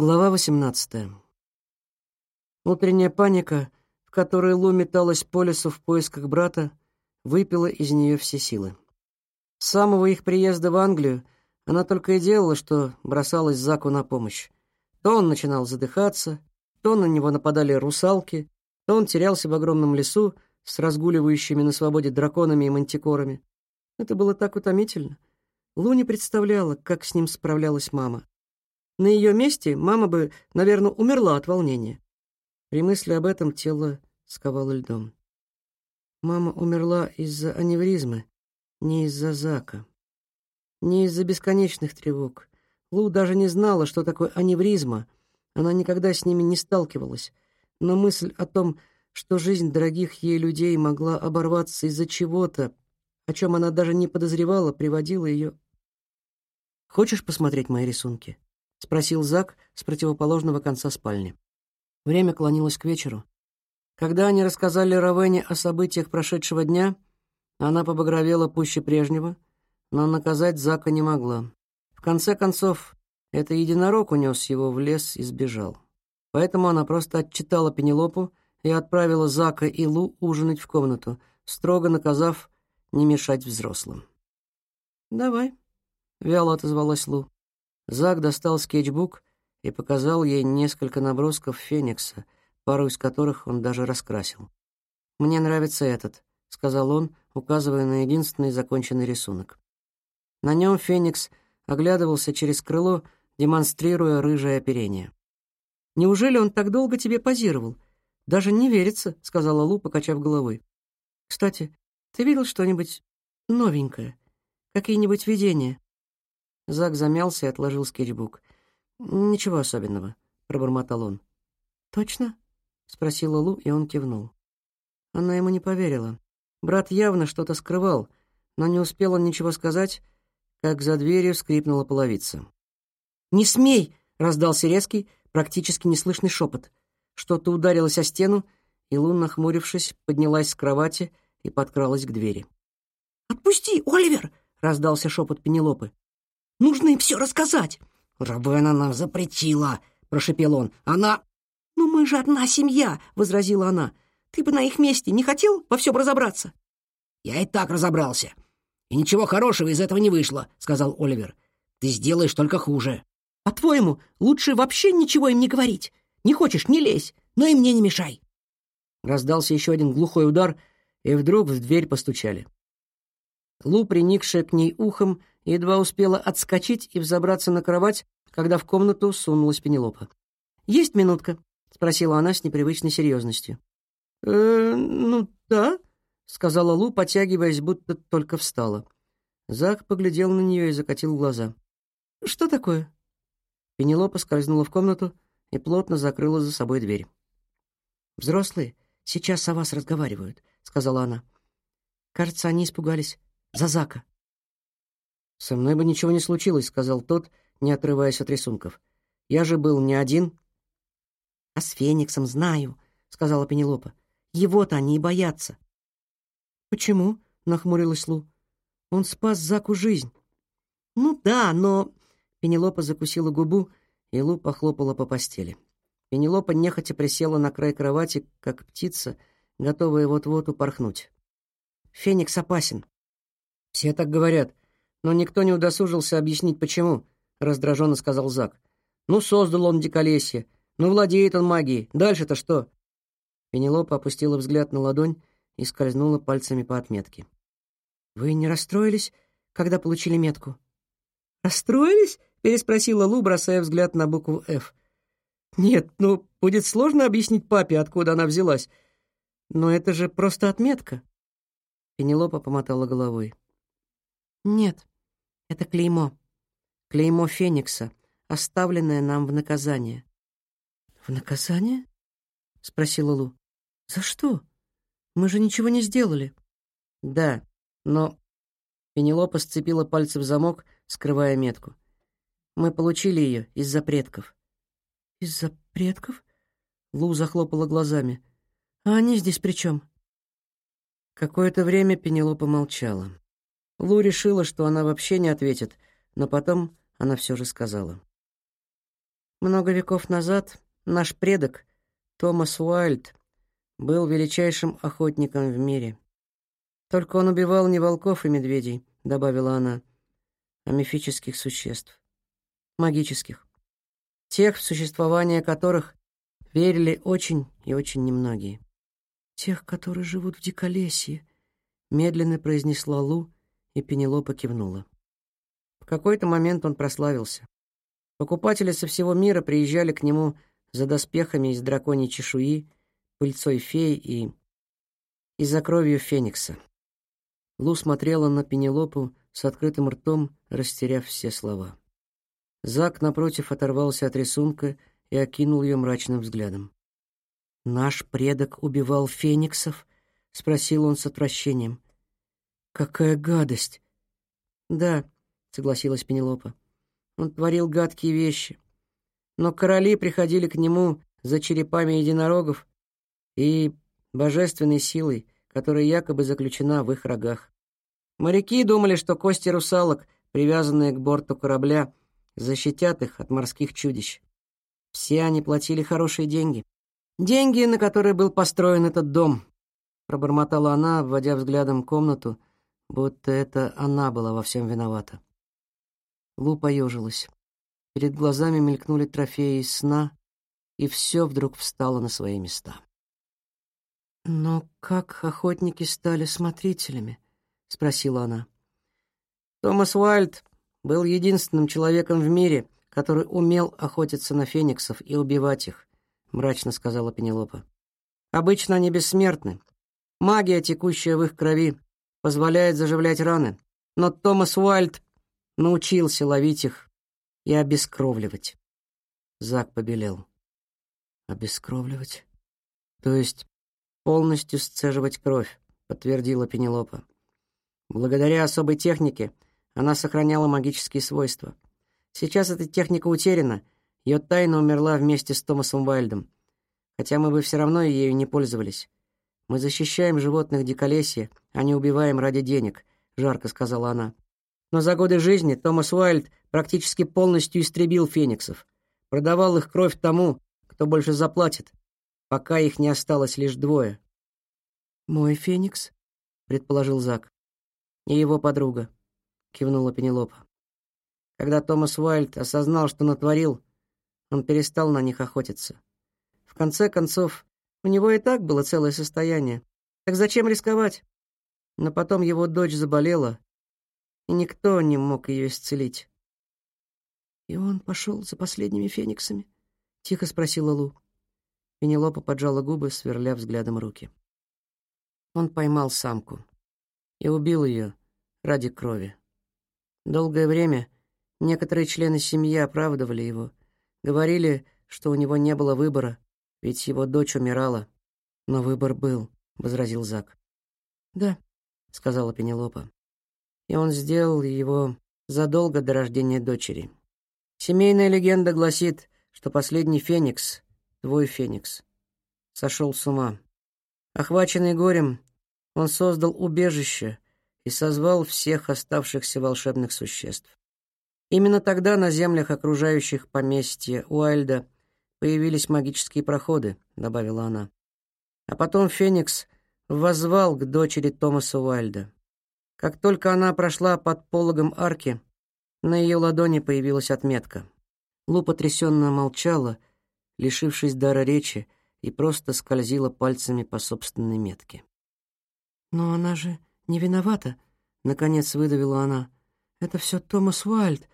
Глава 18. Утренняя паника, в которой Лу металась по лесу в поисках брата, выпила из нее все силы. С самого их приезда в Англию она только и делала, что бросалась Заку на помощь. То он начинал задыхаться, то на него нападали русалки, то он терялся в огромном лесу с разгуливающими на свободе драконами и мантикорами. Это было так утомительно. Лу не представляла, как с ним справлялась мама. На ее месте мама бы, наверное, умерла от волнения. При мысли об этом тело сковало льдом. Мама умерла из-за аневризмы, не из-за Зака. Не из-за бесконечных тревог. Лу даже не знала, что такое аневризма. Она никогда с ними не сталкивалась. Но мысль о том, что жизнь дорогих ей людей могла оборваться из-за чего-то, о чем она даже не подозревала, приводила ее... «Хочешь посмотреть мои рисунки?» — спросил Зак с противоположного конца спальни. Время клонилось к вечеру. Когда они рассказали Равене о событиях прошедшего дня, она побагровела пуще прежнего, но наказать Зака не могла. В конце концов, это единорог унес его в лес и сбежал. Поэтому она просто отчитала Пенелопу и отправила Зака и Лу ужинать в комнату, строго наказав не мешать взрослым. «Давай», — вяло отозвалась Лу. Зак достал скетчбук и показал ей несколько набросков Феникса, пару из которых он даже раскрасил. «Мне нравится этот», — сказал он, указывая на единственный законченный рисунок. На нем Феникс оглядывался через крыло, демонстрируя рыжее оперение. «Неужели он так долго тебе позировал? Даже не верится», — сказала Лу, покачав головой. «Кстати, ты видел что-нибудь новенькое? Какие-нибудь видения?» Зак замялся и отложил скетчбук. «Ничего особенного», — пробормотал он. «Точно?» — спросила Лу, и он кивнул. Она ему не поверила. Брат явно что-то скрывал, но не успел он ничего сказать, как за дверью скрипнула половица. «Не смей!» — раздался резкий, практически неслышный шепот. Что-то ударилось о стену, и Лу, нахмурившись, поднялась с кровати и подкралась к двери. «Отпусти, Оливер!» — раздался шепот Пенелопы. Нужно им все рассказать. Рабена нам запретила, прошепел он. Она... «Но мы же одна семья», — возразила она. «Ты бы на их месте не хотел во всем разобраться?» «Я и так разобрался. И ничего хорошего из этого не вышло», — сказал Оливер. «Ты сделаешь только хуже». «По-твоему, лучше вообще ничего им не говорить? Не хочешь — не лезь, но и мне не мешай». Раздался еще один глухой удар, и вдруг в дверь постучали. Лу, приникшая к ней ухом, едва успела отскочить и взобраться на кровать, когда в комнату сунулась Пенелопа. «Есть минутка?» — спросила она с непривычной серьезностью. «Э, ну да», — сказала Лу, потягиваясь, будто только встала. Зак поглядел на нее и закатил глаза. «Что такое?» Пенелопа скользнула в комнату и плотно закрыла за собой дверь. «Взрослые сейчас о вас разговаривают», — сказала она. «Кажется, они испугались за Зака». «Со мной бы ничего не случилось», — сказал тот, не отрываясь от рисунков. «Я же был не один». «А с Фениксом знаю», — сказала Пенелопа. «Его-то они и боятся». «Почему?» — нахмурилась Лу. «Он спас Заку жизнь». «Ну да, но...» Пенелопа закусила губу, и Лу похлопала по постели. Пенелопа нехотя присела на край кровати, как птица, готовая вот-вот упорхнуть. «Феникс опасен». «Все так говорят», но никто не удосужился объяснить, почему, — раздраженно сказал Зак. Ну, создал он диколесье. Ну, владеет он магией. Дальше-то что? Пенелопа опустила взгляд на ладонь и скользнула пальцами по отметке. «Вы не расстроились, когда получили метку?» «Расстроились?» — переспросила Лу, бросая взгляд на букву «Ф». «Нет, ну, будет сложно объяснить папе, откуда она взялась. Но это же просто отметка». Пенелопа помотала головой. «Нет, это клеймо. Клеймо Феникса, оставленное нам в наказание». «В наказание?» — спросила Лу. «За что? Мы же ничего не сделали». «Да, но...» Пенелопа сцепила пальцы в замок, скрывая метку. «Мы получили ее из-за предков». «Из-за предков?» Лу захлопала глазами. «А они здесь при чем?» Какое-то время Пенелопа молчала. Лу решила, что она вообще не ответит, но потом она все же сказала. Много веков назад наш предок, Томас Уайльд, был величайшим охотником в мире. Только он убивал не волков и медведей, добавила она, а мифических существ, магических, тех, в существование которых верили очень и очень немногие. Тех, которые живут в диколесье, медленно произнесла Лу, и Пенелопа кивнула. В какой-то момент он прославился. Покупатели со всего мира приезжали к нему за доспехами из драконьей чешуи, пыльцой феи и... и за кровью феникса. Лу смотрела на Пенелопу с открытым ртом, растеряв все слова. Зак, напротив, оторвался от рисунка и окинул ее мрачным взглядом. «Наш предок убивал фениксов?» — спросил он с отвращением. «Какая гадость!» «Да», — согласилась Пенелопа. «Он творил гадкие вещи. Но короли приходили к нему за черепами единорогов и божественной силой, которая якобы заключена в их рогах. Моряки думали, что кости русалок, привязанные к борту корабля, защитят их от морских чудищ. Все они платили хорошие деньги. Деньги, на которые был построен этот дом, пробормотала она, обводя взглядом комнату, будто это она была во всем виновата. Лу поежилась. Перед глазами мелькнули трофеи из сна, и все вдруг встало на свои места. «Но как охотники стали смотрителями?» — спросила она. «Томас Уайльд был единственным человеком в мире, который умел охотиться на фениксов и убивать их», — мрачно сказала Пенелопа. «Обычно они бессмертны. Магия, текущая в их крови, позволяет заживлять раны, но Томас Уайльд научился ловить их и обескровливать». Зак побелел. «Обескровливать? То есть полностью сцеживать кровь», — подтвердила Пенелопа. Благодаря особой технике она сохраняла магические свойства. Сейчас эта техника утеряна, ее тайна умерла вместе с Томасом Вайльдом. Хотя мы бы все равно ею не пользовались. Мы защищаем животных диколесья, а не убиваем ради денег, жарко сказала она. Но за годы жизни Томас Уайльд практически полностью истребил фениксов, продавал их кровь тому, кто больше заплатит, пока их не осталось лишь двое. Мой феникс, предположил Зак. И его подруга, кивнула Пенелопа. Когда Томас Уайльд осознал, что натворил, он перестал на них охотиться. В конце концов, у него и так было целое состояние. Так зачем рисковать? Но потом его дочь заболела, и никто не мог ее исцелить. И он пошел за последними фениксами, тихо спросила Лу. Пенелопа поджала губы, сверля взглядом руки. Он поймал самку и убил ее ради крови. Долгое время Некоторые члены семьи оправдывали его, говорили, что у него не было выбора, ведь его дочь умирала. Но выбор был, возразил Зак. Да, сказала Пенелопа. И он сделал его задолго до рождения дочери. Семейная легенда гласит, что последний феникс, твой феникс, сошел с ума. Охваченный горем, он создал убежище и созвал всех оставшихся волшебных существ. Именно тогда на землях, окружающих поместье Уайльда, появились магические проходы, добавила она. А потом Феникс воззвал к дочери Томаса Уайльда. Как только она прошла под пологом арки, на ее ладони появилась отметка. Лу потрясенно молчала, лишившись дара речи, и просто скользила пальцами по собственной метке. «Но она же не виновата», — наконец выдавила она. «Это все Томас Уайльд.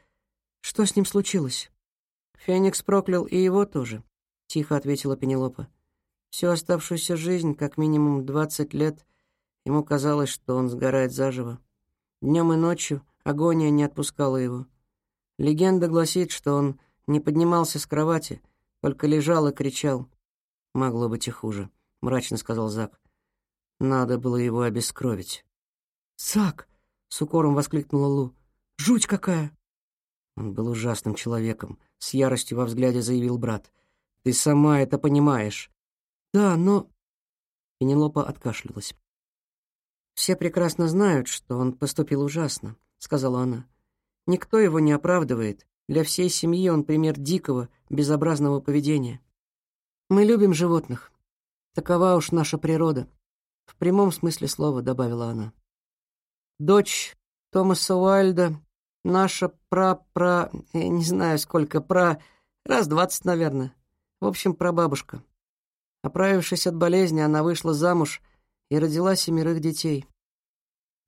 Что с ним случилось? Феникс проклял и его тоже, тихо ответила Пенелопа. Всю оставшуюся жизнь, как минимум двадцать лет, ему казалось, что он сгорает заживо. Днем и ночью агония не отпускала его. Легенда гласит, что он не поднимался с кровати, только лежал и кричал. Могло быть и хуже, мрачно сказал Зак. Надо было его обескровить. Зак, с укором воскликнула Лу. Жуть какая! Он был ужасным человеком, с яростью во взгляде заявил брат. Ты сама это понимаешь. Да, но Пенелопа откашлялась. Все прекрасно знают, что он поступил ужасно, сказала она. Никто его не оправдывает, Для всей семьи он пример дикого, безобразного поведения. Мы любим животных. Такова уж наша природа. В прямом смысле слова, добавила она. Дочь Томаса Уайльда, наша пра-пра... не знаю сколько, пра... раз двадцать, наверное. В общем, прабабушка. Оправившись от болезни, она вышла замуж и родила семерых детей.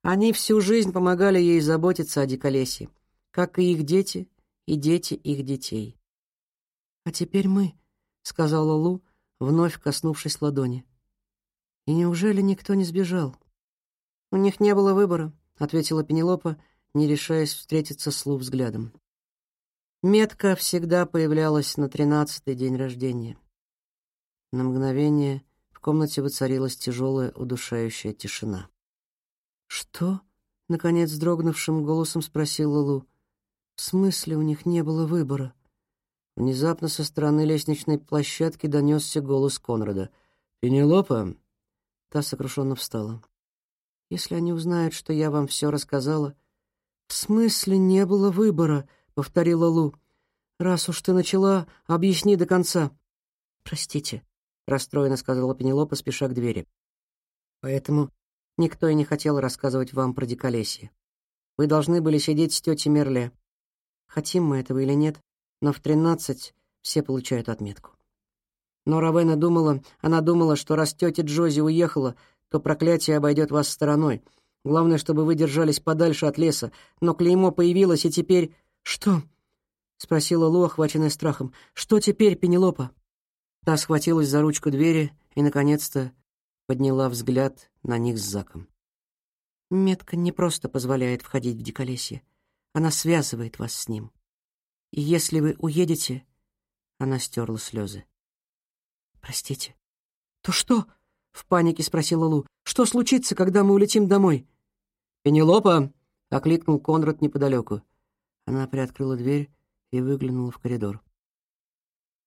Они всю жизнь помогали ей заботиться о диколесье, как и их дети и дети их детей. «А теперь мы», — сказала Лу, вновь коснувшись ладони. «И неужели никто не сбежал?» «У них не было выбора», — ответила Пенелопа, не решаясь встретиться с Лу взглядом. Метка всегда появлялась на тринадцатый день рождения. На мгновение в комнате воцарилась тяжелая, удушающая тишина. «Что?» — наконец дрогнувшим голосом спросила Лу. «В смысле у них не было выбора?» Внезапно со стороны лестничной площадки донесся голос Конрада. «Пенелопа!» Та сокрушенно встала. «Если они узнают, что я вам все рассказала...» «В смысле не было выбора?» — повторила Лу. «Раз уж ты начала, объясни до конца». «Простите», — расстроенно сказала Пенелопа, спеша к двери. «Поэтому никто и не хотел рассказывать вам про диколесье. Вы должны были сидеть с тетей Мерле. Хотим мы этого или нет, но в тринадцать все получают отметку. Но Равена думала, она думала, что раз тетя Джози уехала, то проклятие обойдет вас стороной. Главное, чтобы вы держались подальше от леса. Но клеймо появилось, и теперь... Что? — спросила Лу, охваченная страхом. «Что теперь, Пенелопа?» Та схватилась за ручку двери и, наконец-то, подняла взгляд на них с Заком. «Метка не просто позволяет входить в диколесье. Она связывает вас с ним. И если вы уедете...» Она стерла слезы. «Простите». «То что?» — в панике спросила Лу. «Что случится, когда мы улетим домой?» «Пенелопа!» — окликнул Конрад неподалеку. Она приоткрыла дверь и выглянула в коридор.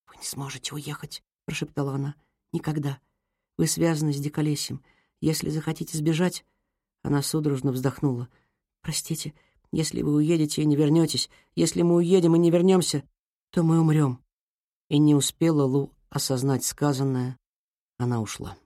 «Вы не сможете уехать», — прошептала она. «Никогда. Вы связаны с Диколесьем. Если захотите сбежать...» Она судорожно вздохнула. «Простите, если вы уедете и не вернетесь, если мы уедем и не вернемся, то мы умрем». И не успела Лу осознать сказанное, она ушла.